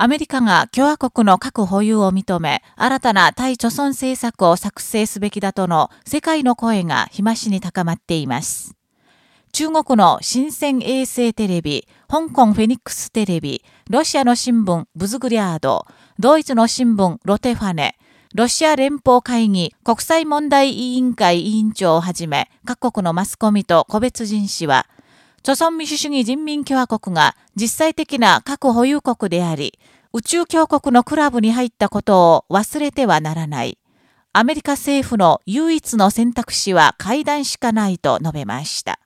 アメリカが共和国の核保有を認め、新たな対貯村政策を作成すべきだとの世界の声が日増しに高まっています。中国の新鮮衛星テレビ、香港フェニックステレビ、ロシアの新聞ブズグリャード、ドイツの新聞ロテファネ、ロシア連邦会議国際問題委員会委員長をはじめ、各国のマスコミと個別人士は、朝鮮民主主義人民共和国が実際的な核保有国であり、宇宙強国のクラブに入ったことを忘れてはならない。アメリカ政府の唯一の選択肢は会談しかないと述べました。